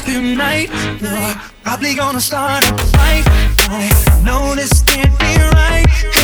tonight. We're probably gonna start a fight. I know this can't be right.